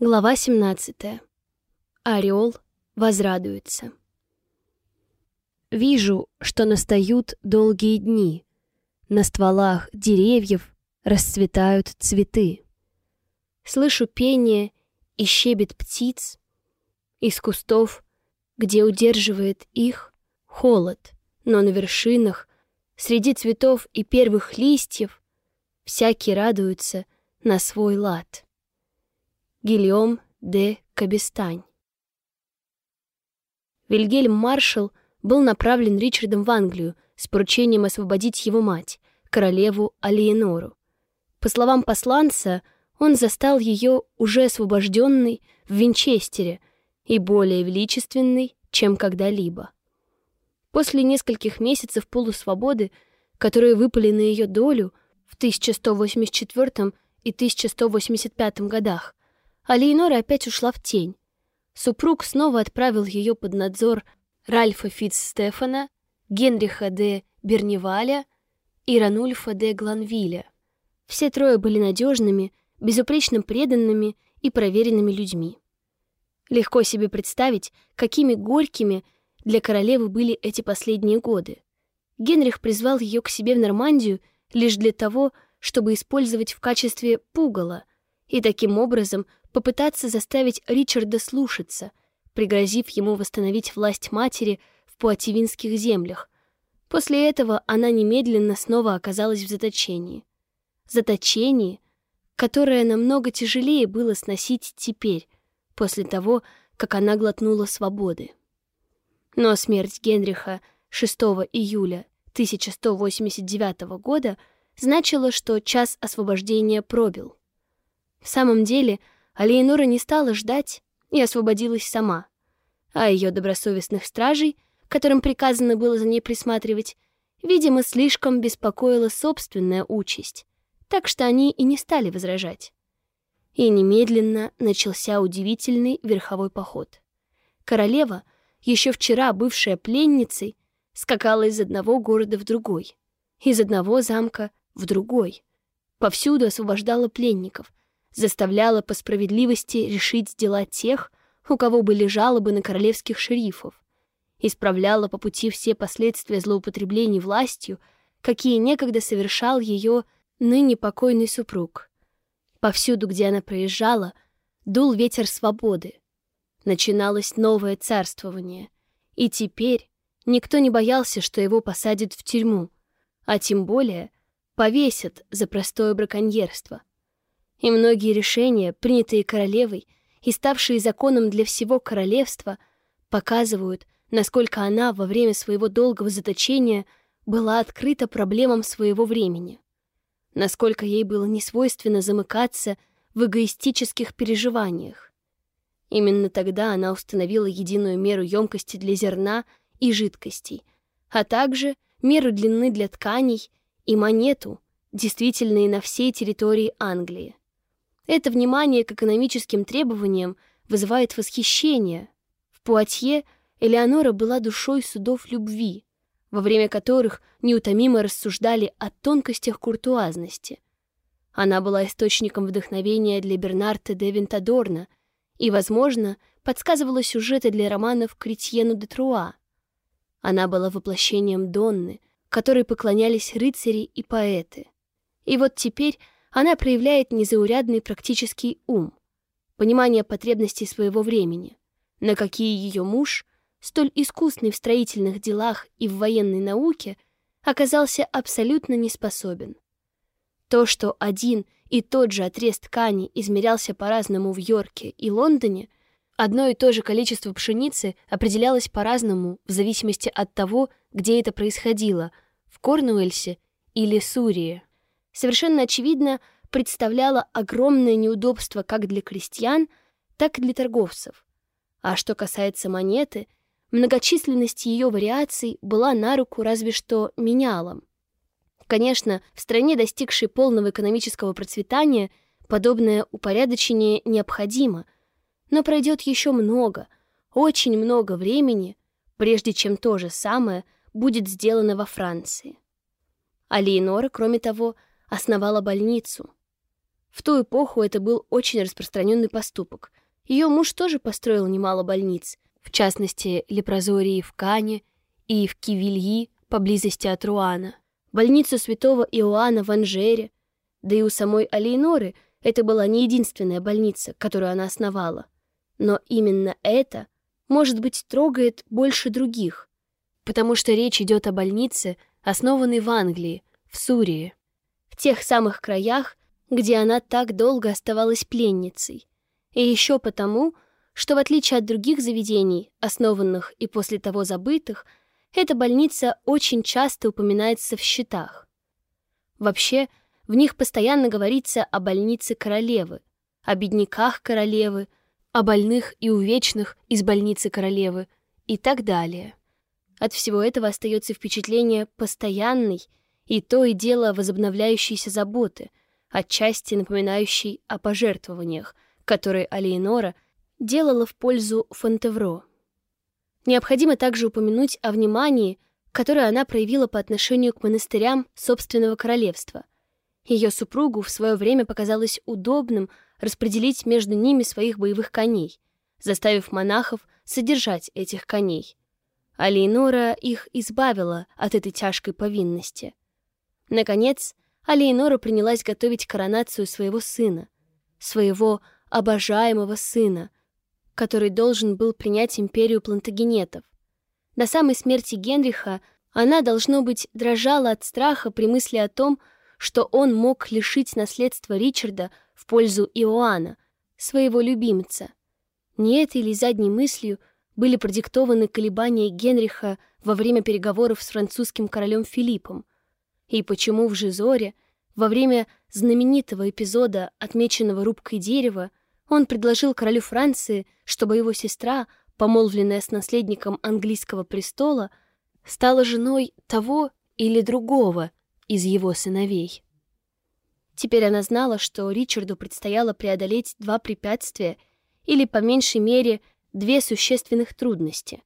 Глава 17. Орел возрадуется. Вижу, что настают долгие дни. На стволах деревьев расцветают цветы. Слышу пение и щебет птиц. Из кустов, где удерживает их холод, но на вершинах, среди цветов и первых листьев, всякий радуется на свой лад. Гильом де Кабестань. Вильгельм Маршал был направлен Ричардом в Англию с поручением освободить его мать, королеву Алиенору. По словам посланца, он застал ее уже освобожденной в Винчестере и более величественной, чем когда-либо. После нескольких месяцев полусвободы, которые выпали на ее долю в 1184 и 1185 годах, а Лейнора опять ушла в тень. Супруг снова отправил ее под надзор Ральфа Фитц-Стефана, Генриха де Берневаля и Ранульфа де Гланвиля. Все трое были надежными, безупречно преданными и проверенными людьми. Легко себе представить, какими горькими для королевы были эти последние годы. Генрих призвал ее к себе в Нормандию лишь для того, чтобы использовать в качестве пугала и таким образом попытаться заставить Ричарда слушаться, пригрозив ему восстановить власть матери в Пуативинских землях. После этого она немедленно снова оказалась в заточении. Заточении, которое намного тяжелее было сносить теперь, после того, как она глотнула свободы. Но смерть Генриха 6 июля 1189 года значила, что час освобождения пробил. В самом деле, а Леонора не стала ждать и освободилась сама. А ее добросовестных стражей, которым приказано было за ней присматривать, видимо, слишком беспокоила собственная участь, так что они и не стали возражать. И немедленно начался удивительный верховой поход. Королева, еще вчера бывшая пленницей, скакала из одного города в другой, из одного замка в другой. Повсюду освобождала пленников, заставляла по справедливости решить дела тех, у кого были жалобы на королевских шерифов, исправляла по пути все последствия злоупотреблений властью, какие некогда совершал ее ныне покойный супруг. Повсюду, где она проезжала, дул ветер свободы. Начиналось новое царствование, и теперь никто не боялся, что его посадят в тюрьму, а тем более повесят за простое браконьерство и многие решения, принятые королевой и ставшие законом для всего королевства, показывают, насколько она во время своего долгого заточения была открыта проблемам своего времени, насколько ей было несвойственно замыкаться в эгоистических переживаниях. Именно тогда она установила единую меру емкости для зерна и жидкостей, а также меру длины для тканей и монету, действительные на всей территории Англии. Это внимание к экономическим требованиям вызывает восхищение. В Пуатье Элеонора была душой судов любви, во время которых неутомимо рассуждали о тонкостях куртуазности. Она была источником вдохновения для Бернарта де Винтадорна и, возможно, подсказывала сюжеты для романов Кретьену де Труа. Она была воплощением Донны, которой поклонялись рыцари и поэты. И вот теперь она проявляет незаурядный практический ум, понимание потребностей своего времени, на какие ее муж, столь искусный в строительных делах и в военной науке, оказался абсолютно не способен. То, что один и тот же отрез ткани измерялся по-разному в Йорке и Лондоне, одно и то же количество пшеницы определялось по-разному в зависимости от того, где это происходило, в Корнуэльсе или Сурии совершенно очевидно представляла огромное неудобство как для крестьян, так и для торговцев. А что касается монеты, многочисленность ее вариаций была на руку разве что менялом. Конечно, в стране, достигшей полного экономического процветания, подобное упорядочение необходимо, но пройдет еще много, очень много времени, прежде чем то же самое будет сделано во Франции. А Леонора, кроме того, основала больницу. В ту эпоху это был очень распространенный поступок. Ее муж тоже построил немало больниц, в частности, лепрозории в Кане и в Кивильи, поблизости от Руана, больницу святого Иоанна в Анжере, да и у самой Алейноры это была не единственная больница, которую она основала. Но именно это, может быть, трогает больше других, потому что речь идет о больнице, основанной в Англии, в Сурии, тех самых краях, где она так долго оставалась пленницей. И еще потому, что в отличие от других заведений, основанных и после того забытых, эта больница очень часто упоминается в счетах. Вообще, в них постоянно говорится о больнице королевы, о бедняках королевы, о больных и увечных из больницы королевы и так далее. От всего этого остается впечатление постоянной и то и дело возобновляющейся заботы, отчасти напоминающей о пожертвованиях, которые Алиенора делала в пользу Фонтевро. Необходимо также упомянуть о внимании, которое она проявила по отношению к монастырям собственного королевства. Ее супругу в свое время показалось удобным распределить между ними своих боевых коней, заставив монахов содержать этих коней. А Лейнора их избавила от этой тяжкой повинности. Наконец, Алейнора принялась готовить коронацию своего сына, своего обожаемого сына, который должен был принять империю плантагенетов. До самой смерти Генриха она, должно быть, дрожала от страха при мысли о том, что он мог лишить наследства Ричарда в пользу Иоанна, своего любимца. Не этой ли задней мыслью были продиктованы колебания Генриха во время переговоров с французским королем Филиппом, и почему в Жизоре, во время знаменитого эпизода, отмеченного рубкой дерева, он предложил королю Франции, чтобы его сестра, помолвленная с наследником английского престола, стала женой того или другого из его сыновей. Теперь она знала, что Ричарду предстояло преодолеть два препятствия или, по меньшей мере, две существенных трудности.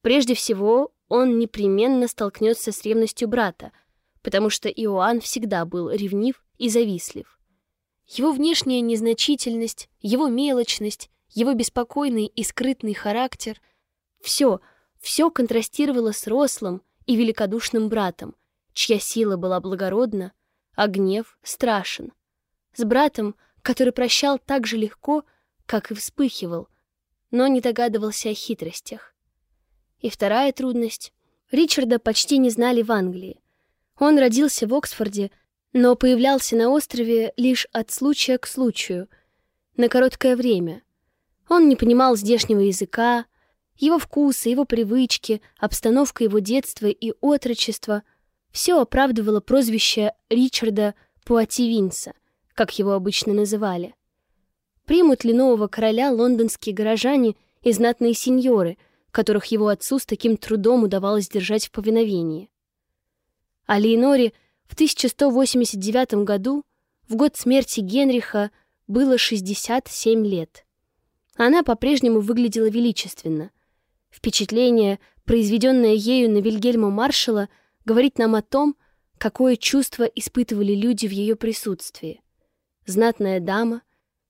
Прежде всего, он непременно столкнется с ревностью брата, потому что Иоанн всегда был ревнив и завистлив. Его внешняя незначительность, его мелочность, его беспокойный и скрытный характер — все, все контрастировало с рослым и великодушным братом, чья сила была благородна, а гнев страшен. С братом, который прощал так же легко, как и вспыхивал, но не догадывался о хитростях. И вторая трудность — Ричарда почти не знали в Англии. Он родился в Оксфорде — но появлялся на острове лишь от случая к случаю, на короткое время. Он не понимал здешнего языка, его вкусы, его привычки, обстановка его детства и отрочества — все оправдывало прозвище Ричарда Пуативинса, как его обычно называли. Примут ли нового короля лондонские горожане и знатные сеньоры, которых его отцу с таким трудом удавалось держать в повиновении? А Лейноре — в 1189 году, в год смерти Генриха, было 67 лет. Она по-прежнему выглядела величественно. Впечатление, произведенное ею на Вильгельма Маршала, говорит нам о том, какое чувство испытывали люди в ее присутствии. Знатная дама,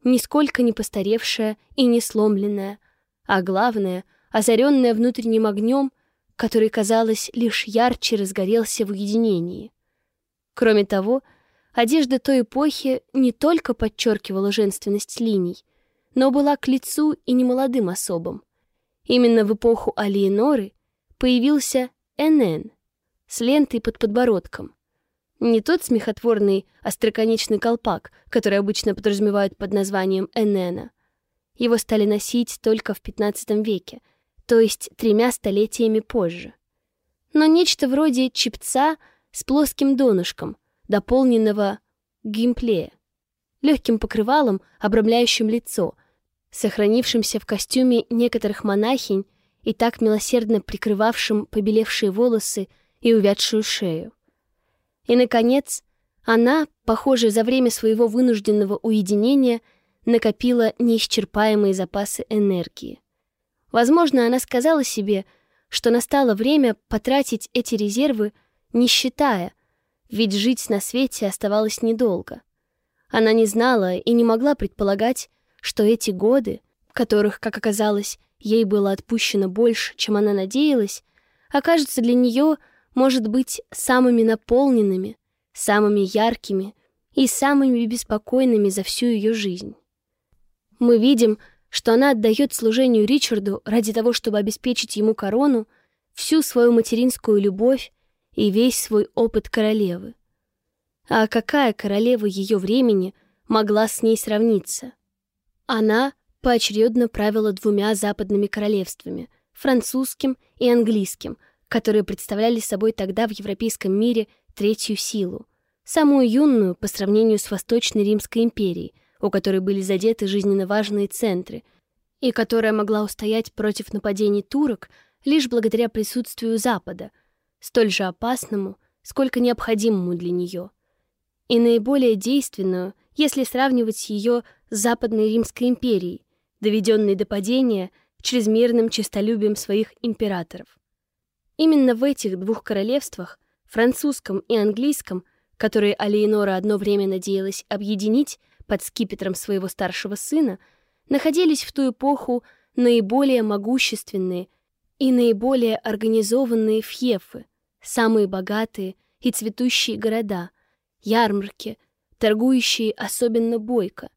нисколько не постаревшая и не сломленная, а главное, озаренная внутренним огнем, который, казалось, лишь ярче разгорелся в уединении. Кроме того, одежда той эпохи не только подчеркивала женственность линий, но была к лицу и немолодым особам. Именно в эпоху Алиеноры появился НН с лентой под подбородком. Не тот смехотворный остроконечный колпак, который обычно подразумевают под названием НН. Его стали носить только в XV веке, то есть тремя столетиями позже. Но нечто вроде чепца — с плоским донышком, дополненного гимплея, легким покрывалом, обрамляющим лицо, сохранившимся в костюме некоторых монахинь и так милосердно прикрывавшим побелевшие волосы и увядшую шею. И, наконец, она, похоже, за время своего вынужденного уединения накопила неисчерпаемые запасы энергии. Возможно, она сказала себе, что настало время потратить эти резервы не считая, ведь жить на свете оставалось недолго. Она не знала и не могла предполагать, что эти годы, которых, как оказалось, ей было отпущено больше, чем она надеялась, окажутся для нее, может быть, самыми наполненными, самыми яркими и самыми беспокойными за всю ее жизнь. Мы видим, она отдает служению Ричарду ради того, чтобы обеспечить ему корону, всю свою материнскую любовь и весь свой опыт королевы. А какая королева ее времени могла с ней сравниться? Она поочередно правила двумя западными королевствами — французским и английским, которые представляли собой тогда в европейском мире третью силу, самую юную по сравнению с Восточной Римской империей, у которой были задеты жизненно важные центры, и которая могла устоять против нападений турок лишь благодаря присутствию Запада, столь же опасному, сколько необходимому для нее — и наиболее действенную, если сравнивать ее с Западной Римской империей, доведенной до падения чрезмерным честолюбием своих императоров. Именно в этих двух королевствах, французском и английском, которые Алиенора одно время надеялась объединить под скипетром своего старшего сына, находились в ту эпоху наиболее могущественные и наиболее организованные фьефы, самые богатые и цветущие города, ярмарки, торгующие особенно бойко.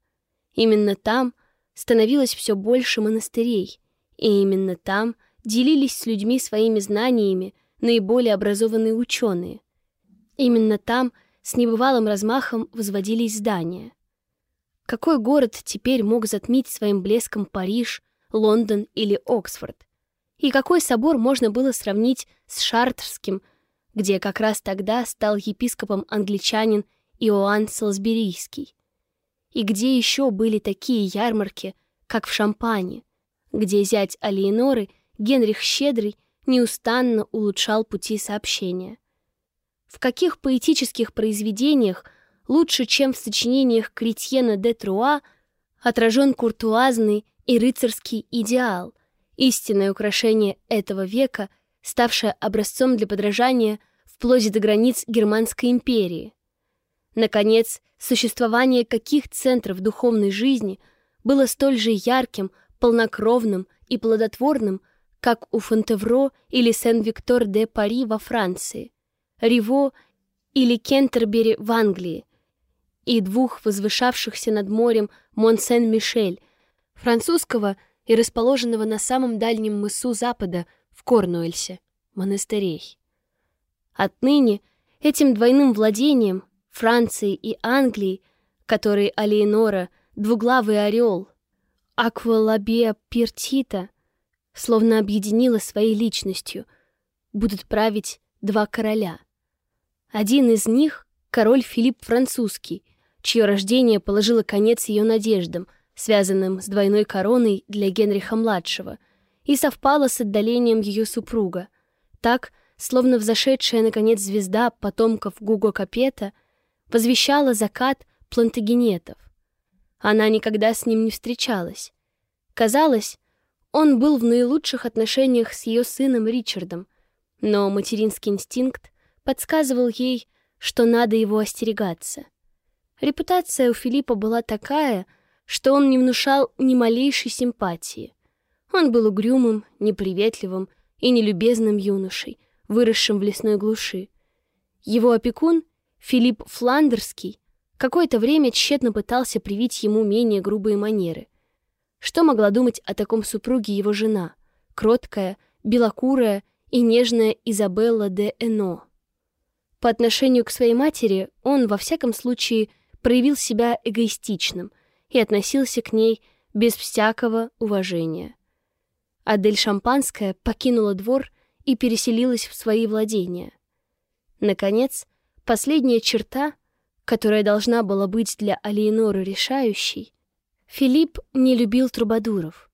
Именно там становилось все больше монастырей, и именно там делились с людьми своими знаниями наиболее образованные ученые. Именно там с небывалым размахом возводились здания. Какой город теперь мог затмить своим блеском Париж, Лондон или Оксфорд? И какой собор можно было сравнить с Шартерским – где как раз тогда стал епископом англичанин Иоанн Солсберийский. И где еще были такие ярмарки, как в Шампане, где зять Алиеноры, Генрих Щедрый, неустанно улучшал пути сообщения. В каких поэтических произведениях лучше, чем в сочинениях Кретьена де Труа, отражен куртуазный и рыцарский идеал, истинное украшение этого века, ставшее образцом для подражания вплоть до границ Германской империи. Наконец, существование каких центров духовной жизни было столь же ярким, полнокровным и плодотворным, как у Фонтевро или Сен-Виктор-де-Пари во Франции, Риво или Кентербери в Англии, и двух возвышавшихся над морем Мон-Сен-Мишель, французского и расположенного на самом дальнем мысу Запада в Корнуэльсе, монастырей. Отныне этим двойным владением Франции и Англии, который Алиенора, двуглавый орел, Аквалабия Пиртита, словно объединила своей личностью, будут править два короля. Один из них — король Филипп Французский, чье рождение положило конец ее надеждам, связанным с двойной короной для Генриха-младшего, и совпало с отдалением ее супруга. Так — словно взошедшая, наконец, звезда потомков Гуго Капета, возвещала закат плантагенетов. Она никогда с ним не встречалась. Казалось, он был в наилучших отношениях с ее сыном Ричардом, но материнский инстинкт подсказывал ей, что надо его остерегаться. Репутация у Филиппа была такая, что он не внушал ни малейшей симпатии. Он был угрюмым, неприветливым и нелюбезным юношей, выросшим в лесной глуши. Его опекун, Филипп Фландерский, какое-то время тщетно пытался привить ему менее грубые манеры. Что могла думать о таком супруге его жена, кроткая, белокурая и нежная Изабелла де Эно? По отношению к своей матери он, во всяком случае, проявил себя эгоистичным и относился к ней без всякого уважения. Адель Шампанская покинула двор и переселилась в свои владения. Наконец, последняя черта, которая должна была быть для Алиеноры решающей, Филипп не любил трубадуров.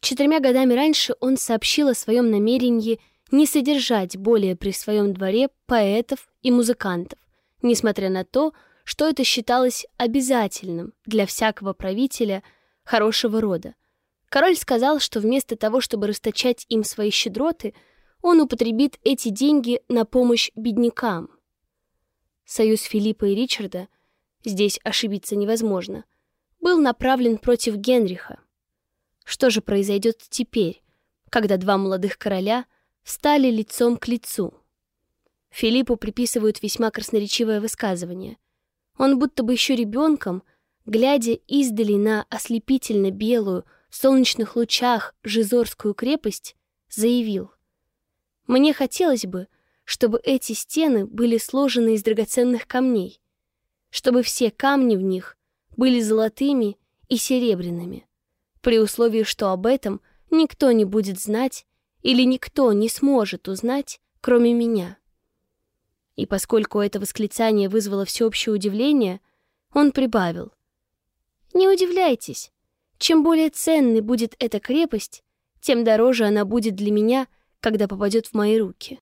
Четырьмя годами раньше он сообщил о своем намерении не содержать более при своем дворе поэтов и музыкантов, несмотря на то, что это считалось обязательным для всякого правителя хорошего рода. Король сказал, что вместо того, чтобы расточать им свои щедроты — он употребит эти деньги на помощь беднякам. Союз Филиппа и Ричарда здесь ошибиться невозможно, был направлен против Генриха. Что же произойдет теперь, когда два молодых короля встали лицом к лицу? Филиппу приписывают весьма красноречивое высказывание. Он будто бы еще ребенком, глядя издали на ослепительно белую в солнечных лучах Жизорскую крепость, заявил. «Мне хотелось бы, чтобы эти стены были сложены из драгоценных камней, чтобы все камни в них были золотыми и серебряными, при условии, что об этом никто не будет знать или никто не сможет узнать, кроме меня». И поскольку это восклицание вызвало всеобщее удивление, он прибавил. «Не удивляйтесь. Чем более ценной будет эта крепость, тем дороже она будет для меня, когда попадет в мои руки.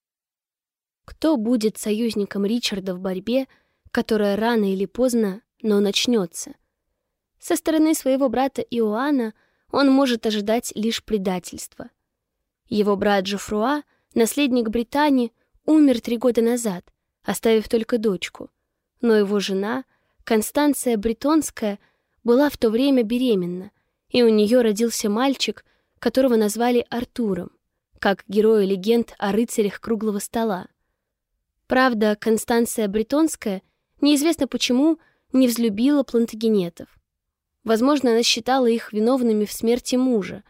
Кто будет союзником Ричарда в борьбе, которая рано или поздно, но начнется? Со стороны своего брата Иоанна он может ожидать лишь предательства. Его брат Жофруа, наследник Британии, умер три года назад, оставив только дочку. Но его жена, Констанция Бретонская, была в то время беременна, и у нее родился мальчик, которого назвали Артуром, как героя легенд о рыцарях круглого стола. Правда, Констанция Бретонская неизвестно почему не взлюбила плантагенетов. Возможно, она считала их виновными в смерти мужа,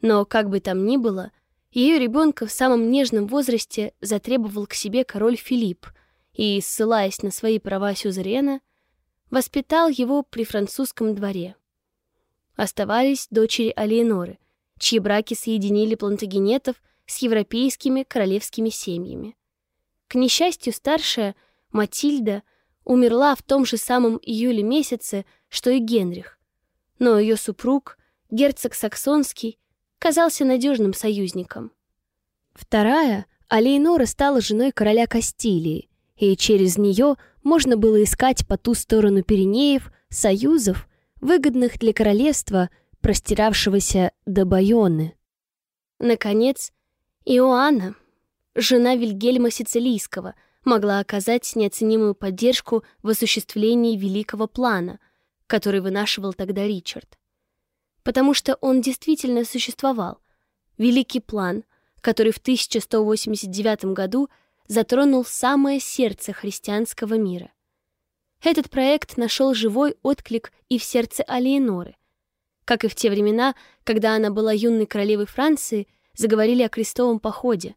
но, как бы там ни было, ее ребенка в самом нежном возрасте затребовал к себе король Филипп — и, ссылаясь на свои права сюзерена, воспитал его при французском дворе. Оставались дочери Алиеноры, чьи браки соединили плантагенетов с европейскими королевскими семьями. К несчастью, старшая, Матильда, умерла в том же самом июле месяце, что и Генрих, но ее супруг, герцог Саксонский, казался надежным союзником. Вторая, Алейнора стала женой короля Кастилии, и через нее можно было искать по ту сторону Пиренеев союзов, выгодных для королевства, простиравшегося до Байоны. Наконец, Иоанна, жена Вильгельма Сицилийского, могла оказать неоценимую поддержку в осуществлении великого плана, который вынашивал тогда Ричард. Потому что он действительно существовал. Великий план, который в 1189 году – затронул самое сердце христианского мира. Этот проект нашел живой отклик и в сердце Алиеноры. Как и в те времена, когда она была юной королевой Франции, заговорили о крестовом походе,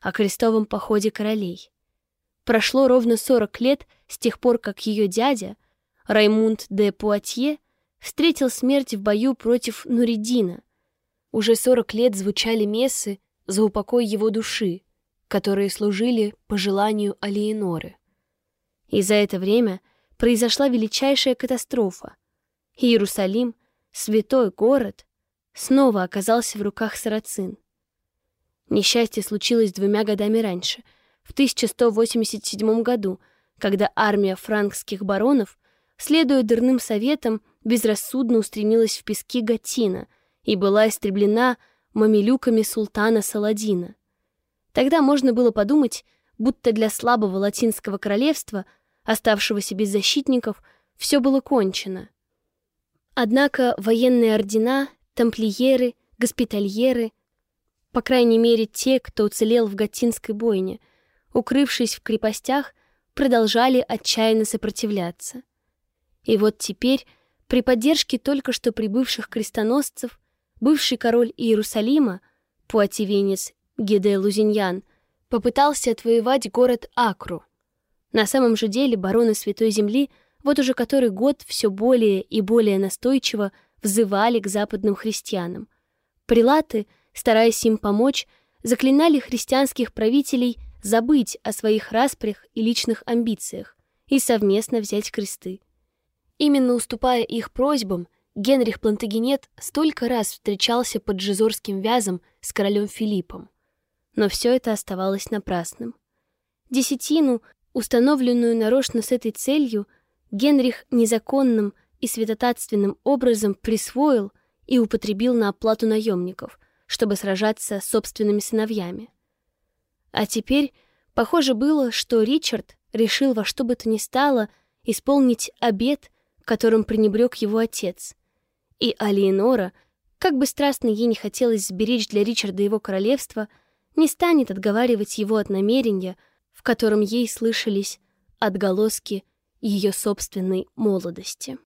о крестовом походе королей. Прошло ровно 40 лет с тех пор, как ее дядя, Раймунд де Пуатье, встретил смерть в бою против Нуридина. Уже 40 лет звучали мессы за упокой его души, которые служили по желанию Алиеноры. И за это время произошла величайшая катастрофа. Иерусалим, святой город, снова оказался в руках сарацин. Несчастье случилось двумя годами раньше, в 1187 году, когда армия франкских баронов, следуя дурным советам, безрассудно устремилась в пески Гатина и была истреблена мамилюками султана Саладина. Тогда можно было подумать, будто для слабого латинского королевства, оставшегося без защитников, все было кончено. Однако военные ордена, тамплиеры, госпитальеры, по крайней мере те, кто уцелел в Гатинской бойне, укрывшись в крепостях, продолжали отчаянно сопротивляться. И вот теперь, при поддержке только что прибывших крестоносцев, бывший король Иерусалима, пуативенец Гиде Лузиньян, попытался отвоевать город Акру. На самом же деле бароны Святой Земли вот уже который год все более и более настойчиво взывали к западным христианам. Прилаты, стараясь им помочь, заклинали христианских правителей забыть о своих распрях и личных амбициях и совместно взять кресты. Именно уступая их просьбам, Генрих Плантагенет столько раз встречался под Жизорским вязом с королем Филиппом. Но все это оставалось напрасным. Десятину, установленную нарочно с этой целью, Генрих незаконным и святотатственным образом присвоил и употребил на оплату наемников, чтобы сражаться с собственными сыновьями. А теперь похоже было, что Ричард решил во что бы то ни стало исполнить обет, которым пренебрег его отец. И Алиенора, как бы страстно ей не хотелось сберечь для Ричарда его королевство, не станет отговаривать его от намерения, в котором ей слышались отголоски ее собственной молодости.